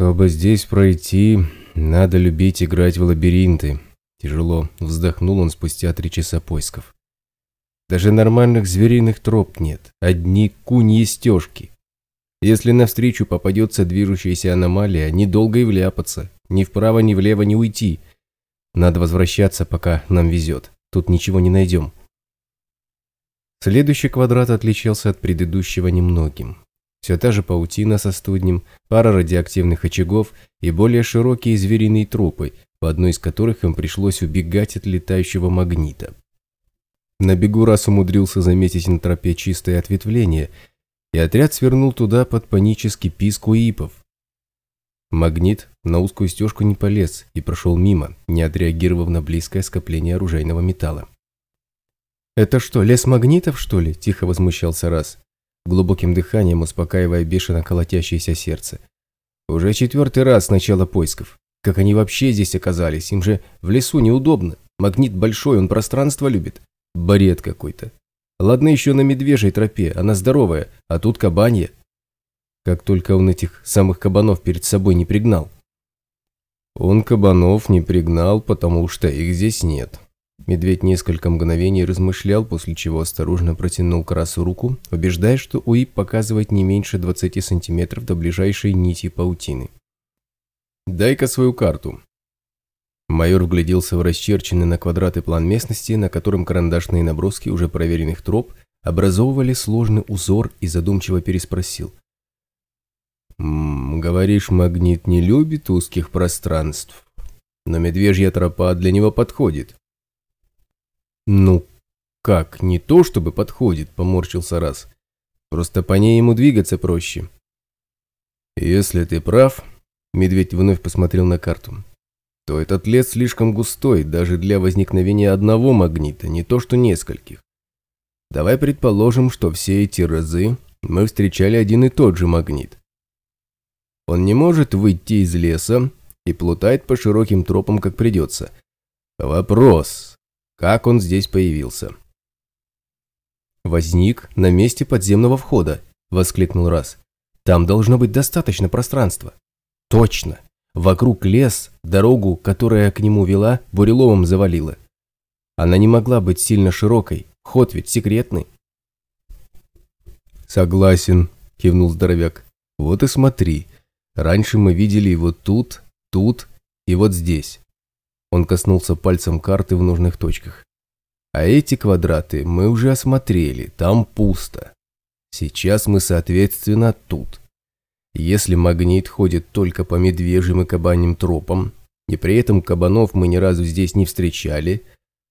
Чтобы здесь пройти, надо любить играть в лабиринты. Тяжело вздохнул он спустя три часа поисков. Даже нормальных звериных троп нет, одни куньи стежки. Если навстречу попадется движущаяся аномалия, недолго и вляпаться, ни вправо, ни влево не уйти. Надо возвращаться, пока нам везет. Тут ничего не найдем. Следующий квадрат отличался от предыдущего немногим. Все та же паутина со студнем, пара радиоактивных очагов и более широкие звериные трупы, по одной из которых им пришлось убегать от летающего магнита. На бегу раз умудрился заметить на тропе чистое ответвление, и отряд свернул туда под панический писк уипов. Магнит на узкую стежку не полез и прошел мимо, не отреагировав на близкое скопление оружейного металла. «Это что, лес магнитов, что ли?» – тихо возмущался раз, глубоким дыханием успокаивая бешено колотящееся сердце. «Уже четвертый раз с начала поисков. Как они вообще здесь оказались? Им же в лесу неудобно. Магнит большой, он пространство любит. Бред какой-то. Ладно еще на медвежьей тропе, она здоровая, а тут кабанья. Как только он этих самых кабанов перед собой не пригнал. Он кабанов не пригнал, потому что их здесь нет. Медведь несколько мгновений размышлял, после чего осторожно протянул красу руку, убеждая, что УИП показывает не меньше 20 сантиметров до ближайшей нити паутины. «Дай-ка свою карту», Майор вгляделся в расчерченный на квадраты план местности, на котором карандашные наброски уже проверенных троп образовывали сложный узор и задумчиво переспросил. «М -м, «Говоришь, магнит не любит узких пространств, но медвежья тропа для него подходит». «Ну, как, не то чтобы подходит», – поморщился раз. «Просто по ней ему двигаться проще». «Если ты прав», – медведь вновь посмотрел на карту, то этот лес слишком густой даже для возникновения одного магнита, не то что нескольких. Давай предположим, что все эти разы мы встречали один и тот же магнит. Он не может выйти из леса и плутает по широким тропам, как придется. Вопрос, как он здесь появился? «Возник на месте подземного входа», – воскликнул Раз. «Там должно быть достаточно пространства». «Точно! Вокруг лес, дорогу, которая к нему вела, буреломом завалила. Она не могла быть сильно широкой, ход ведь секретный. «Согласен», – кивнул здоровяк. «Вот и смотри. Раньше мы видели его тут, тут и вот здесь». Он коснулся пальцем карты в нужных точках. «А эти квадраты мы уже осмотрели, там пусто. Сейчас мы, соответственно, тут. Если магнит ходит только по медвежьим и кабаньим тропам, и при этом кабанов мы ни разу здесь не встречали,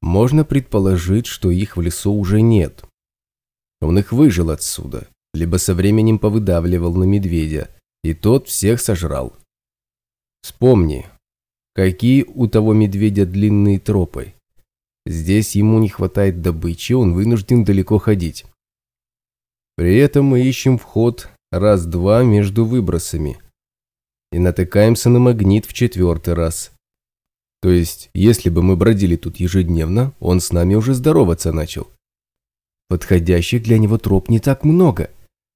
можно предположить, что их в лесу уже нет. Он их выжил отсюда, либо со временем повыдавливал на медведя, и тот всех сожрал. Вспомни, какие у того медведя длинные тропы. Здесь ему не хватает добычи, он вынужден далеко ходить. При этом мы ищем вход раз-два между выбросами. И натыкаемся на магнит в четвертый раз. То есть, если бы мы бродили тут ежедневно, он с нами уже здороваться начал. Подходящих для него троп не так много.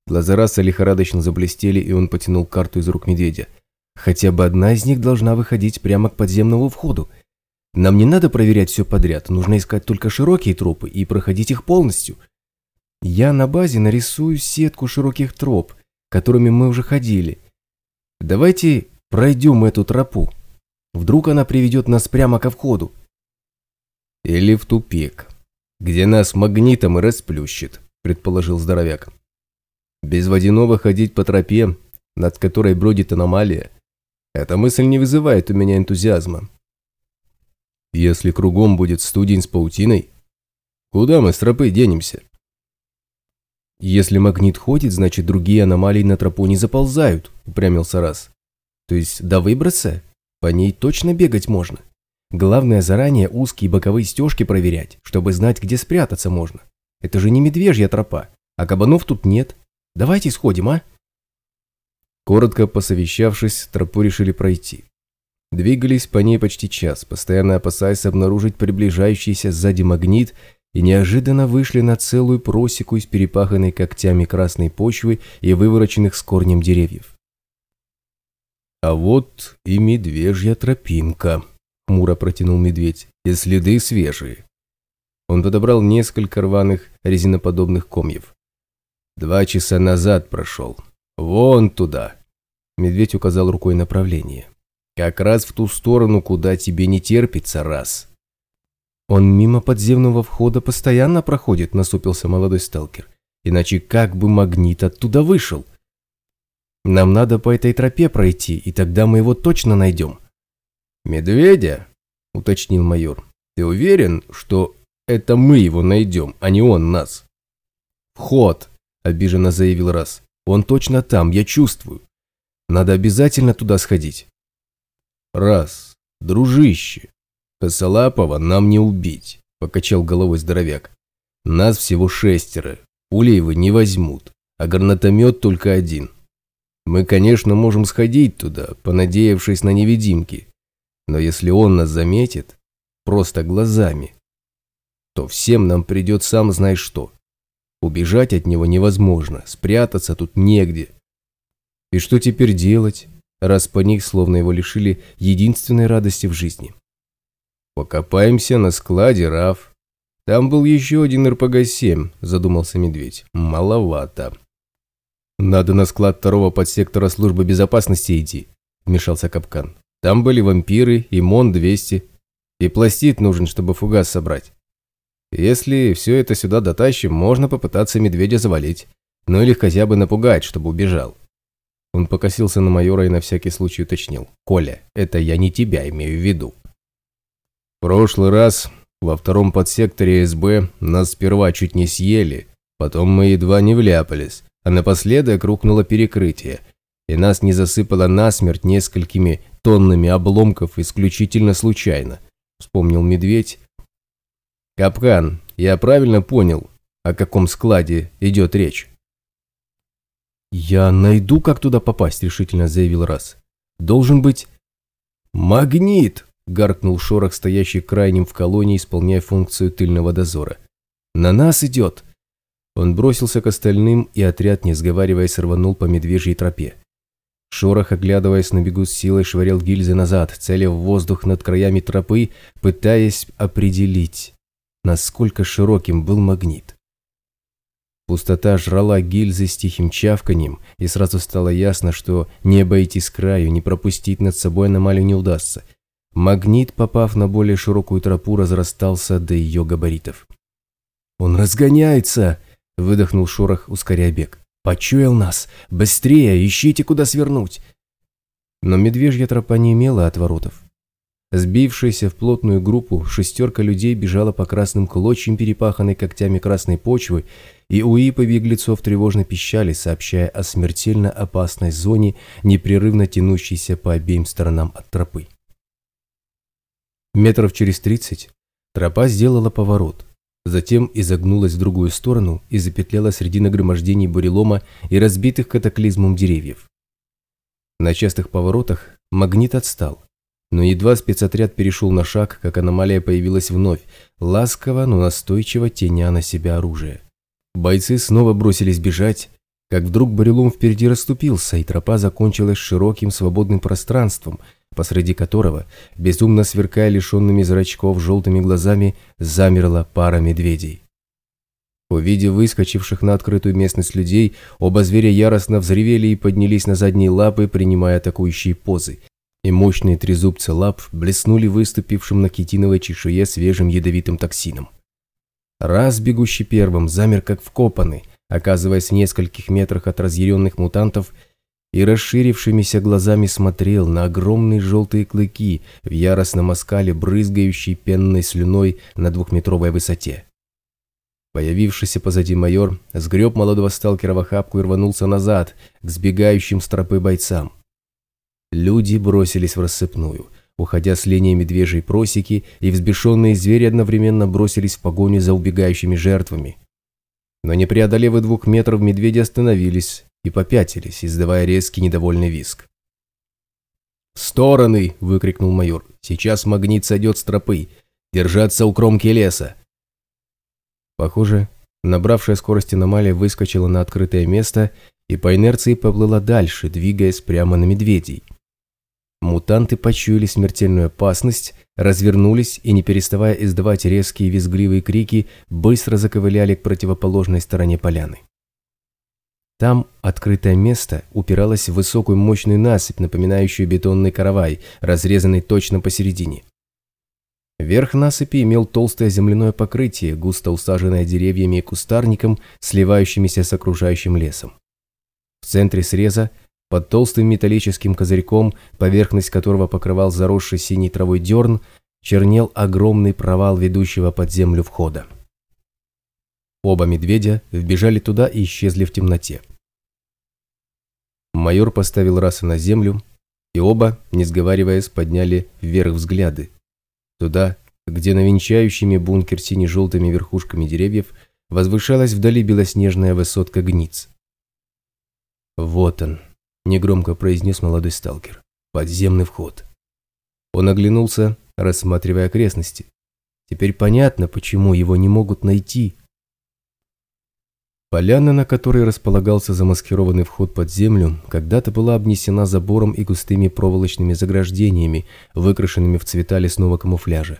Глаза Раса лихорадочно заблестели, и он потянул карту из рук медведя. Хотя бы одна из них должна выходить прямо к подземному входу. Нам не надо проверять все подряд, нужно искать только широкие тропы и проходить их полностью. Я на базе нарисую сетку широких троп, которыми мы уже ходили. Давайте пройдем эту тропу. Вдруг она приведет нас прямо ко входу. Или в тупик, где нас магнитом и расплющит, предположил здоровяк. Без водяного ходить по тропе, над которой бродит аномалия, эта мысль не вызывает у меня энтузиазма. Если кругом будет студень с паутиной, куда мы с тропы денемся? «Если магнит ходит, значит другие аномалии на тропу не заползают», – упрямился раз. «То есть до выброса? По ней точно бегать можно. Главное заранее узкие боковые стежки проверять, чтобы знать, где спрятаться можно. Это же не медвежья тропа, а кабанов тут нет. Давайте сходим, а?» Коротко посовещавшись, тропу решили пройти. Двигались по ней почти час, постоянно опасаясь обнаружить приближающийся сзади магнит и неожиданно вышли на целую просеку из перепаханной когтями красной почвы и вывороченных с корнем деревьев. А вот и медвежья тропинка, хмуро протянул медведь, и следы свежие. Он подобрал несколько рваных резиноподобных комьев. Два часа назад прошел. Вон туда. Медведь указал рукой направление. Как раз в ту сторону, куда тебе не терпится раз. Он мимо подземного входа постоянно проходит, насупился молодой сталкер. Иначе как бы магнит оттуда вышел? Нам надо по этой тропе пройти, и тогда мы его точно найдем. Медведя? Уточнил майор. Ты уверен, что это мы его найдем, а не он нас? Вход, обиженно заявил Раз. Он точно там, я чувствую. Надо обязательно туда сходить. Раз, дружище, Косолапова нам не убить, покачал головой здоровяк. Нас всего шестеро, пули его не возьмут, а гранатомет только один. Мы, конечно, можем сходить туда, понадеявшись на невидимки, но если он нас заметит, просто глазами, то всем нам придет сам знаешь что. Убежать от него невозможно, спрятаться тут негде. И что теперь делать, раз по них словно его лишили единственной радости в жизни? Покопаемся на складе, Раф. Там был еще один РПГ-7, задумался медведь. Маловато. Надо на склад второго подсектора службы безопасности идти, вмешался Капкан. Там были вампиры и МОН-200. И пластид нужен, чтобы фугас собрать. Если все это сюда дотащим, можно попытаться медведя завалить. Ну или хотя бы напугать, чтобы убежал. Он покосился на майора и на всякий случай уточнил. «Коля, это я не тебя имею в виду». Прошлый раз во втором подсекторе СБ нас сперва чуть не съели, потом мы едва не вляпались, а напоследок рухнуло перекрытие, и нас не засыпало насмерть несколькими тоннами обломков исключительно случайно, вспомнил медведь, «Капкан, я правильно понял, о каком складе идет речь?» «Я найду, как туда попасть», – решительно заявил Раз. «Должен быть...» «Магнит!» – гаркнул Шорох, стоящий крайним в колонии, исполняя функцию тыльного дозора. «На нас идет!» Он бросился к остальным, и отряд, не сговариваясь, рванул по медвежьей тропе. Шорох, оглядываясь на бегу с силой, швырял гильзы назад, целя воздух над краями тропы, пытаясь определить, насколько широким был магнит. Пустота жрала гильзы с тихим чавканьем, и сразу стало ясно, что не обойти с краю, не пропустить над собой аномалию не удастся. Магнит, попав на более широкую тропу, разрастался до ее габаритов. «Он разгоняется!» – выдохнул Шорох, ускоряя бег. «Почуял нас! Быстрее! Ищите, куда свернуть!» Но медвежья тропа не имела отворотов. Сбившаяся в плотную группу, шестерка людей бежала по красным клочьям, перепаханной когтями красной почвы, и уипы беглецов тревожно пищали, сообщая о смертельно опасной зоне, непрерывно тянущейся по обеим сторонам от тропы. Метров через тридцать тропа сделала поворот, затем изогнулась в другую сторону и запетляла среди нагромождений бурелома и разбитых катаклизмом деревьев. На частых поворотах магнит отстал, но едва спецотряд перешел на шаг, как аномалия появилась вновь, ласково, но настойчиво теня на себя оружие. Бойцы снова бросились бежать, как вдруг барелом впереди расступился, и тропа закончилась широким свободным пространством, посреди которого, безумно сверкая лишенными зрачков желтыми глазами, замерла пара медведей. Увидев выскочивших на открытую местность людей, оба зверя яростно взревели и поднялись на задние лапы, принимая атакующие позы и мощные трезубцы лап блеснули выступившим на китиновой чешуе свежим ядовитым токсином. Раз бегущий первым замер как вкопанный, оказываясь в нескольких метрах от разъяренных мутантов, и расширившимися глазами смотрел на огромные желтые клыки в яростном оскале, брызгающие пенной слюной на двухметровой высоте. Появившийся позади майор сгреб молодого сталкера в охапку и рванулся назад, к сбегающим с тропы бойцам. Люди бросились в рассыпную, уходя с линии медвежьей просеки, и взбешенные звери одновременно бросились в погоню за убегающими жертвами. Но не преодолев и двух метров, медведи остановились и попятились, издавая резкий недовольный визг. «В стороны!» – выкрикнул майор. «Сейчас магнит сойдет с тропы! Держаться у кромки леса!» Похоже, набравшая скорость аномалия выскочила на открытое место и по инерции поплыла дальше, двигаясь прямо на медведей. Мутанты почуяли смертельную опасность, развернулись и, не переставая издавать резкие визгливые крики, быстро заковыляли к противоположной стороне поляны. Там открытое место упиралось в высокую мощную насыпь, напоминающую бетонный каравай, разрезанный точно посередине. Верх насыпи имел толстое земляное покрытие, густо усаженное деревьями и кустарником, сливающимися с окружающим лесом. В центре среза, под толстым металлическим козырьком, поверхность которого покрывал заросший синей травой дерн, чернел огромный провал ведущего под землю входа. Оба медведя вбежали туда и исчезли в темноте. Майор поставил расы на землю, и оба, не сговариваясь, подняли вверх взгляды. Туда, где на венчающими бункер сине-желтыми верхушками деревьев возвышалась вдали белоснежная высотка гниц. «Вот он», – негромко произнес молодой сталкер. «Подземный вход». Он оглянулся, рассматривая окрестности. Теперь понятно, почему его не могут найти. Поляна, на которой располагался замаскированный вход под землю, когда-то была обнесена забором и густыми проволочными заграждениями, выкрашенными в цвета лесного камуфляжа.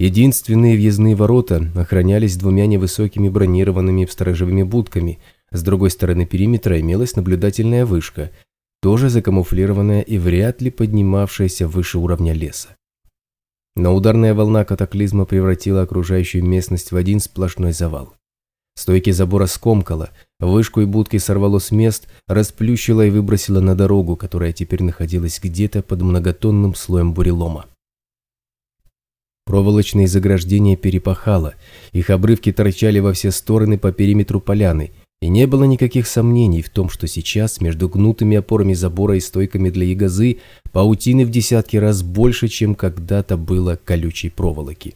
Единственные въездные ворота охранялись двумя невысокими бронированными сторожевыми будками. С другой стороны периметра имелась наблюдательная вышка, тоже закамуфлированная и вряд ли поднимавшаяся выше уровня леса. Но ударная волна катаклизма превратила окружающую местность в один сплошной завал. Стойки забора скомкало, вышку и будки сорвало с мест, расплющило и выбросило на дорогу, которая теперь находилась где-то под многотонным слоем бурелома. Проволочные заграждения перепахало, их обрывки торчали во все стороны по периметру поляны, и не было никаких сомнений в том, что сейчас между гнутыми опорами забора и стойками для ягозы паутины в десятки раз больше, чем когда-то было колючей проволоки.